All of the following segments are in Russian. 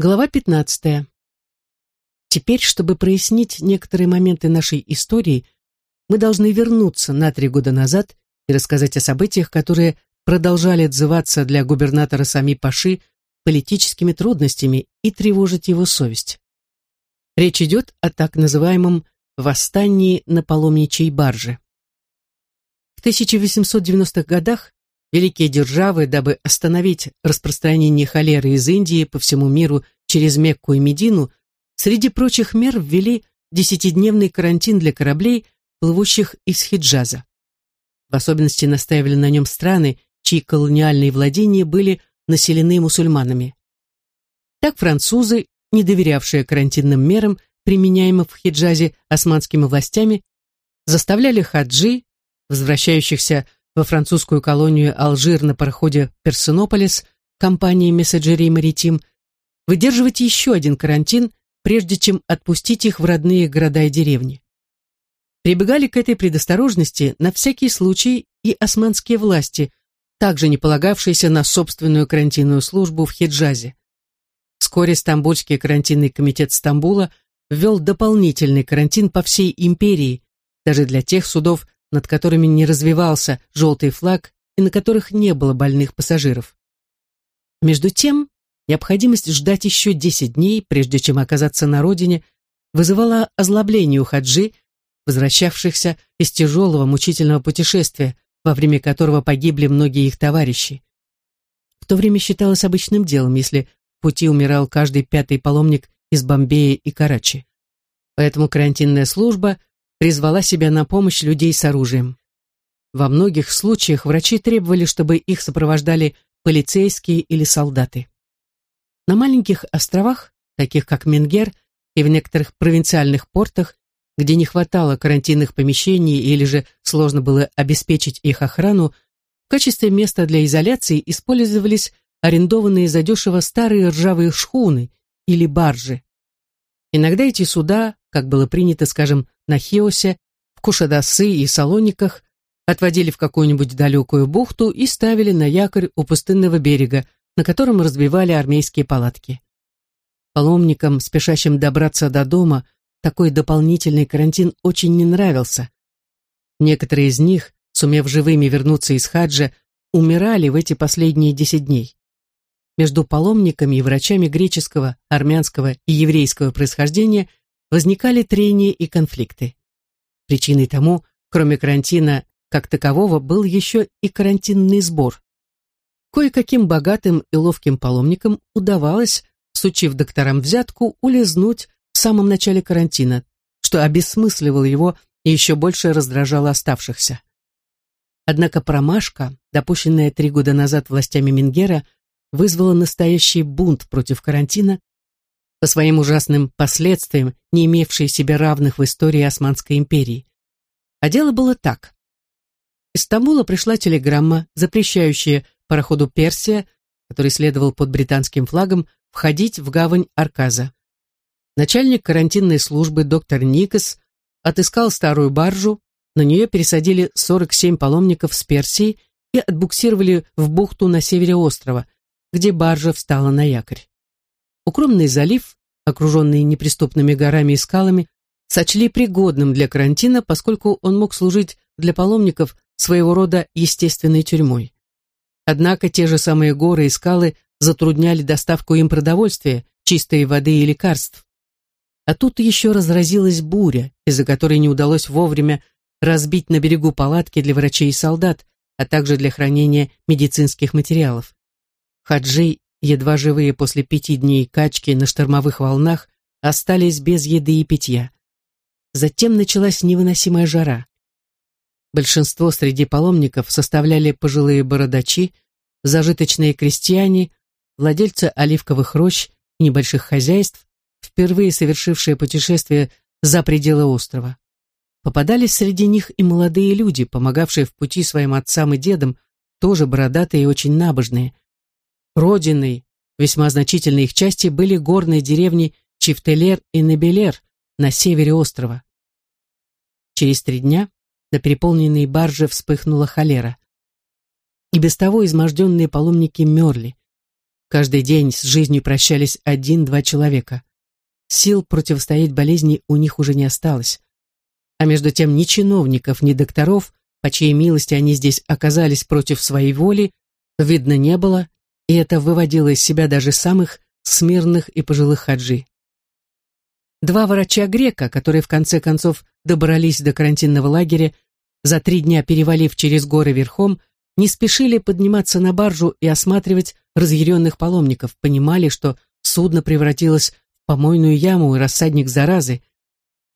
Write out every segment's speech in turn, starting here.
Глава 15. Теперь, чтобы прояснить некоторые моменты нашей истории, мы должны вернуться на три года назад и рассказать о событиях, которые продолжали отзываться для губернатора Сами Паши политическими трудностями и тревожить его совесть. Речь идет о так называемом «восстании на паломничьей барже». В 1890-х годах Великие державы, дабы остановить распространение холеры из Индии по всему миру через Мекку и Медину, среди прочих мер ввели десятидневный карантин для кораблей, плывущих из Хиджаза. В особенности настаивали на нем страны, чьи колониальные владения были населены мусульманами. Так французы, не доверявшие карантинным мерам, применяемым в Хиджазе османскими властями, заставляли хаджи, возвращающихся во французскую колонию Алжир на пароходе «Персонополис» компании «Мессаджери Маритим» выдерживать еще один карантин, прежде чем отпустить их в родные города и деревни. Прибегали к этой предосторожности на всякий случай и османские власти, также не полагавшиеся на собственную карантинную службу в Хиджазе. Вскоре Стамбульский карантинный комитет Стамбула ввел дополнительный карантин по всей империи, даже для тех судов, над которыми не развивался желтый флаг и на которых не было больных пассажиров. Между тем, необходимость ждать еще 10 дней, прежде чем оказаться на родине, вызывала озлобление у хаджи, возвращавшихся из тяжелого мучительного путешествия, во время которого погибли многие их товарищи. В то время считалось обычным делом, если в пути умирал каждый пятый паломник из Бомбея и Карачи. Поэтому карантинная служба призвала себя на помощь людей с оружием. Во многих случаях врачи требовали, чтобы их сопровождали полицейские или солдаты. На маленьких островах, таких как Менгер, и в некоторых провинциальных портах, где не хватало карантинных помещений или же сложно было обеспечить их охрану, в качестве места для изоляции использовались арендованные задешево старые ржавые шхуны или баржи. Иногда эти суда, как было принято, скажем, на Хиосе, в Кушадасы и Салониках, отводили в какую-нибудь далекую бухту и ставили на якорь у пустынного берега, на котором разбивали армейские палатки. Паломникам, спешащим добраться до дома, такой дополнительный карантин очень не нравился. Некоторые из них, сумев живыми вернуться из хаджа, умирали в эти последние десять дней. Между паломниками и врачами греческого, армянского и еврейского происхождения возникали трения и конфликты. Причиной тому, кроме карантина как такового, был еще и карантинный сбор. Кое-каким богатым и ловким паломникам удавалось, сучив докторам взятку, улизнуть в самом начале карантина, что обесмысливало его и еще больше раздражало оставшихся. Однако промашка, допущенная три года назад властями Мингера, вызвала настоящий бунт против карантина, по своим ужасным последствиям, не имевшие себе равных в истории Османской империи. А дело было так. Из Стамбула пришла телеграмма, запрещающая пароходу «Персия», который следовал под британским флагом, входить в гавань Арказа. Начальник карантинной службы доктор Никас отыскал старую баржу, на нее пересадили 47 паломников с Персии и отбуксировали в бухту на севере острова, где баржа встала на якорь. Укромный залив, окруженный неприступными горами и скалами, сочли пригодным для карантина, поскольку он мог служить для паломников своего рода естественной тюрьмой. Однако те же самые горы и скалы затрудняли доставку им продовольствия, чистой воды и лекарств. А тут еще разразилась буря, из-за которой не удалось вовремя разбить на берегу палатки для врачей и солдат, а также для хранения медицинских материалов. Хаджи едва живые после пяти дней качки на штормовых волнах, остались без еды и питья. Затем началась невыносимая жара. Большинство среди паломников составляли пожилые бородачи, зажиточные крестьяне, владельцы оливковых рощ небольших хозяйств, впервые совершившие путешествие за пределы острова. Попадались среди них и молодые люди, помогавшие в пути своим отцам и дедам, тоже бородатые и очень набожные – Родиной весьма значительной их части были горные деревни Чифтелер и Небелер на севере острова. Через три дня на переполненной барже вспыхнула холера. И без того изможденные паломники мерли. Каждый день с жизнью прощались один-два человека. Сил противостоять болезни у них уже не осталось. А между тем ни чиновников, ни докторов, по чьей милости они здесь оказались против своей воли, видно не было, и это выводило из себя даже самых смирных и пожилых хаджи. Два врача-грека, которые в конце концов добрались до карантинного лагеря, за три дня перевалив через горы верхом, не спешили подниматься на баржу и осматривать разъяренных паломников, понимали, что судно превратилось в помойную яму и рассадник заразы.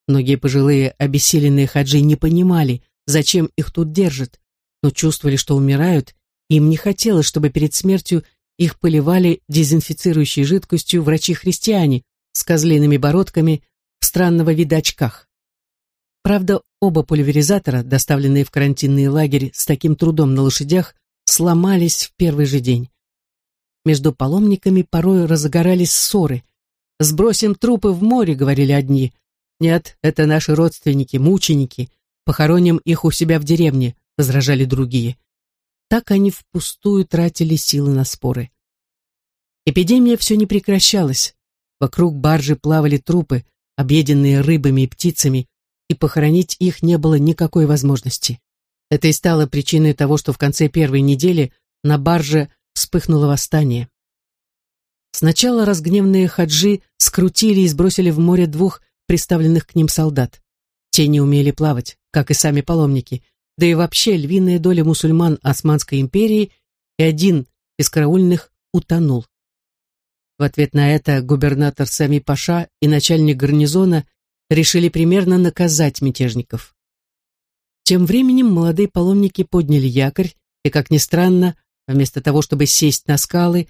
Многие пожилые обессиленные хаджи не понимали, зачем их тут держат, но чувствовали, что умирают, и им не хотелось, чтобы перед смертью их поливали дезинфицирующей жидкостью врачи-христиане с козлиными бородками в странного вида очках. Правда, оба пульверизатора, доставленные в карантинный лагерь с таким трудом на лошадях, сломались в первый же день. Между паломниками порой разгорались ссоры. «Сбросим трупы в море», — говорили одни. «Нет, это наши родственники, мученики. Похороним их у себя в деревне», — возражали другие. Так они впустую тратили силы на споры. Эпидемия все не прекращалась. Вокруг баржи плавали трупы, объеденные рыбами и птицами, и похоронить их не было никакой возможности. Это и стало причиной того, что в конце первой недели на барже вспыхнуло восстание. Сначала разгневанные хаджи скрутили и сбросили в море двух приставленных к ним солдат. Те не умели плавать, как и сами паломники, да и вообще львиная доля мусульман Османской империи и один из караульных утонул. В ответ на это губернатор Сами Паша и начальник гарнизона решили примерно наказать мятежников. Тем временем молодые паломники подняли якорь, и, как ни странно, вместо того, чтобы сесть на скалы,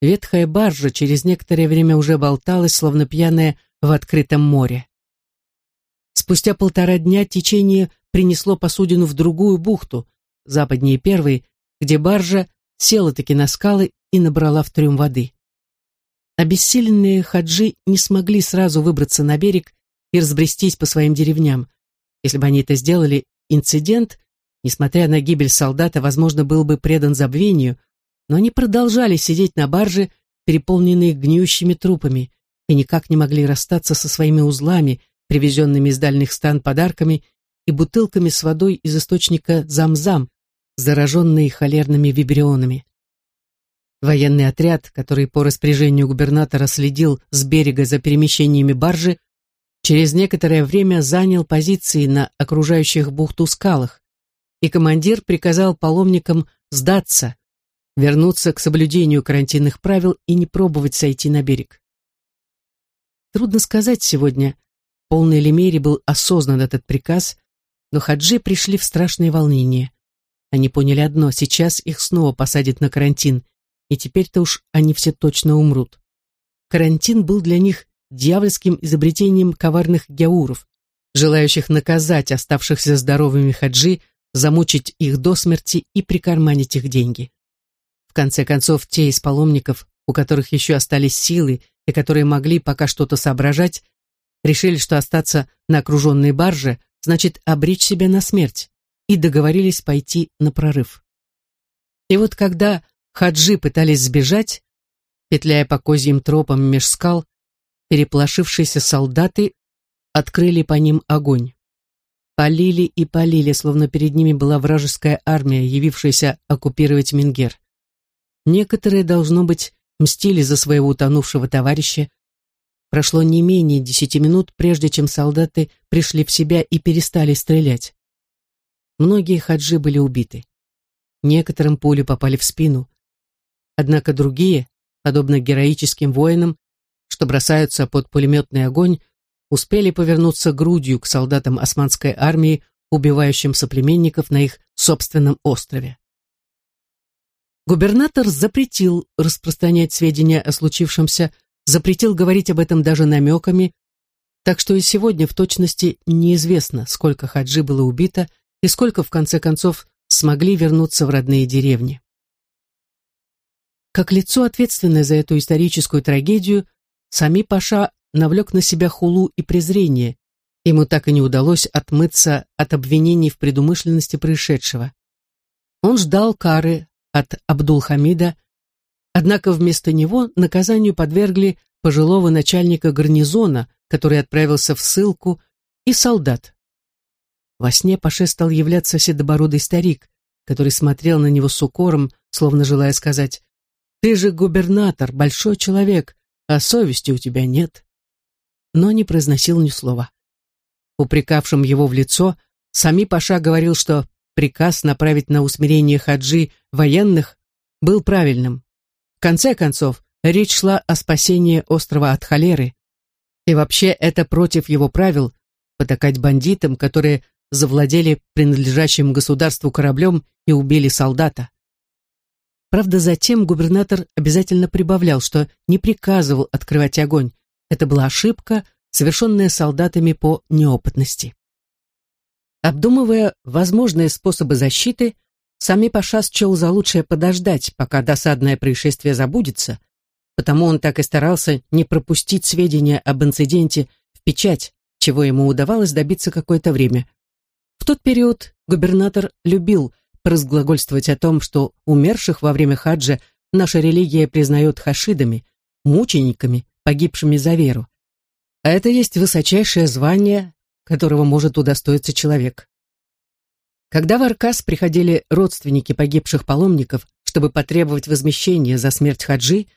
ветхая баржа через некоторое время уже болталась, словно пьяная, в открытом море. Спустя полтора дня течение принесло посудину в другую бухту, западнее первой, где баржа села-таки на скалы и набрала в трюм воды. Обессиленные хаджи не смогли сразу выбраться на берег и разбрестись по своим деревням. Если бы они это сделали, инцидент, несмотря на гибель солдата, возможно, был бы предан забвению, но они продолжали сидеть на барже, переполненные гниющими трупами, и никак не могли расстаться со своими узлами, привезенными из дальних стан подарками и бутылками с водой из источника Замзам, зараженные холерными вибрионами. Военный отряд, который по распоряжению губернатора следил с берега за перемещениями баржи, через некоторое время занял позиции на окружающих бухту скалах, и командир приказал паломникам сдаться, вернуться к соблюдению карантинных правил и не пробовать сойти на берег. Трудно сказать сегодня, в полной ли мере был осознан этот приказ, но хаджи пришли в страшное волнение. Они поняли одно, сейчас их снова посадят на карантин, и теперь-то уж они все точно умрут. Карантин был для них дьявольским изобретением коварных гяуров, желающих наказать оставшихся здоровыми хаджи, замучить их до смерти и прикарманить их деньги. В конце концов, те из паломников, у которых еще остались силы и которые могли пока что-то соображать, решили, что остаться на окруженной барже значит обречь себя на смерть, и договорились пойти на прорыв. И вот когда хаджи пытались сбежать, петляя по козьим тропам меж скал, переплошившиеся солдаты открыли по ним огонь. Полили и полили, словно перед ними была вражеская армия, явившаяся оккупировать Мингер. Некоторые, должно быть, мстили за своего утонувшего товарища. Прошло не менее десяти минут, прежде чем солдаты пришли в себя и перестали стрелять. Многие хаджи были убиты. Некоторым пули попали в спину. Однако другие, подобно героическим воинам, что бросаются под пулеметный огонь, успели повернуться грудью к солдатам османской армии, убивающим соплеменников на их собственном острове. Губернатор запретил распространять сведения о случившемся, запретил говорить об этом даже намеками, так что и сегодня в точности неизвестно, сколько хаджи было убито и сколько, в конце концов, смогли вернуться в родные деревни. Как лицо, ответственное за эту историческую трагедию, Сами Паша навлек на себя хулу и презрение. Ему так и не удалось отмыться от обвинений в предумышленности происшедшего. Он ждал кары от Абдул-Хамида, Однако вместо него наказанию подвергли пожилого начальника гарнизона, который отправился в ссылку, и солдат. Во сне Паше стал являться седобородый старик, который смотрел на него с укором, словно желая сказать, «Ты же губернатор, большой человек, а совести у тебя нет». Но не произносил ни слова. Упрекавшим его в лицо, Сами Паша говорил, что приказ направить на усмирение хаджи военных был правильным. Конце концов, речь шла о спасении острова от холеры. И вообще это против его правил потакать бандитам, которые завладели принадлежащим государству кораблем и убили солдата. Правда, затем губернатор обязательно прибавлял, что не приказывал открывать огонь. Это была ошибка, совершенная солдатами по неопытности. Обдумывая возможные способы защиты, Сами Паша счел за лучшее подождать, пока досадное происшествие забудется, потому он так и старался не пропустить сведения об инциденте в печать, чего ему удавалось добиться какое-то время. В тот период губернатор любил разглагольствовать о том, что умерших во время хаджа наша религия признает хашидами, мучениками, погибшими за веру. А это есть высочайшее звание, которого может удостоиться человек. Когда в Аркас приходили родственники погибших паломников, чтобы потребовать возмещения за смерть хаджи,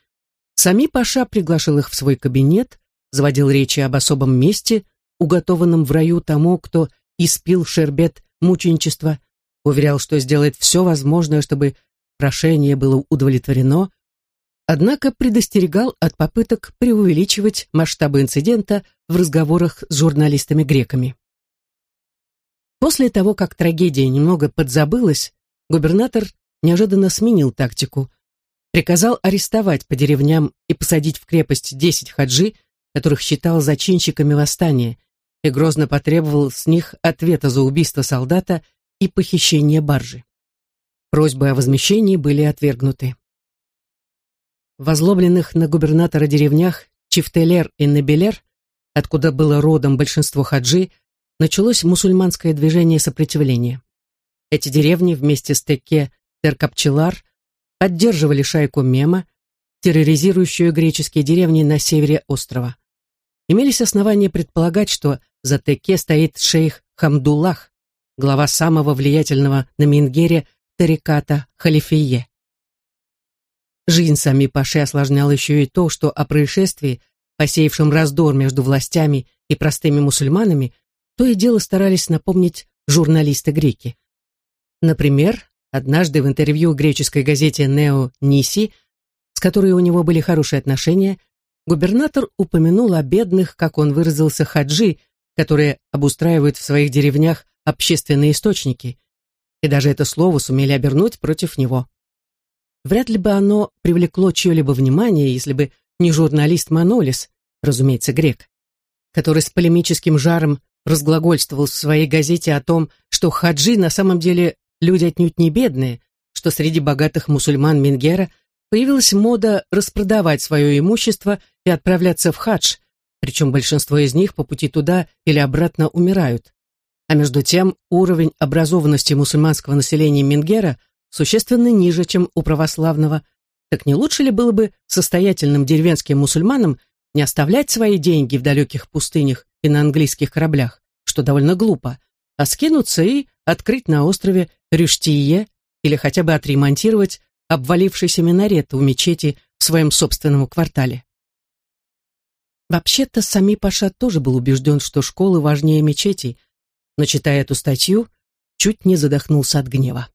сами Паша приглашал их в свой кабинет, заводил речи об особом месте, уготованном в раю тому, кто испил шербет мученичества, уверял, что сделает все возможное, чтобы прошение было удовлетворено, однако предостерегал от попыток преувеличивать масштабы инцидента в разговорах с журналистами-греками. После того, как трагедия немного подзабылась, губернатор неожиданно сменил тактику, приказал арестовать по деревням и посадить в крепость десять хаджи, которых считал зачинщиками восстания, и грозно потребовал с них ответа за убийство солдата и похищение баржи. Просьбы о возмещении были отвергнуты. В возлобленных на губернатора деревнях Чифтелер и Небелер, откуда было родом большинство хаджи, началось мусульманское движение сопротивления. Эти деревни вместе с Теке Теркапчелар поддерживали шайку Мема, терроризирующую греческие деревни на севере острова. Имелись основания предполагать, что за Теке стоит шейх Хамдуллах, глава самого влиятельного на Мингере тариката Халифие. Жизнь сами Паши осложняла еще и то, что о происшествии, посеявшем раздор между властями и простыми мусульманами, то и дело старались напомнить журналисты-греки. Например, однажды в интервью греческой газете «Нео Ниси», с которой у него были хорошие отношения, губернатор упомянул о бедных, как он выразился, хаджи, которые обустраивают в своих деревнях общественные источники, и даже это слово сумели обернуть против него. Вряд ли бы оно привлекло чье-либо внимание, если бы не журналист Манолис, разумеется, грек, который с полемическим жаром разглагольствовал в своей газете о том, что хаджи на самом деле люди отнюдь не бедные, что среди богатых мусульман Мингера появилась мода распродавать свое имущество и отправляться в хадж, причем большинство из них по пути туда или обратно умирают. А между тем уровень образованности мусульманского населения Мингера существенно ниже, чем у православного. Так не лучше ли было бы состоятельным деревенским мусульманам не оставлять свои деньги в далеких пустынях и на английских кораблях, что довольно глупо, а скинуться и открыть на острове Рюштие или хотя бы отремонтировать обвалившийся минарет у мечети в своем собственном квартале. Вообще-то Сами Паша тоже был убежден, что школы важнее мечетей, но, читая эту статью, чуть не задохнулся от гнева.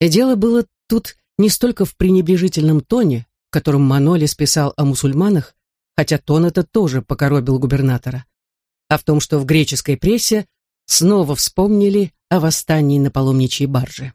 И дело было тут не столько в пренебрежительном тоне, в котором Манолис писал о мусульманах, хотя тон это тоже покоробил губернатора, а в том, что в греческой прессе снова вспомнили о восстании на паломничьей барже.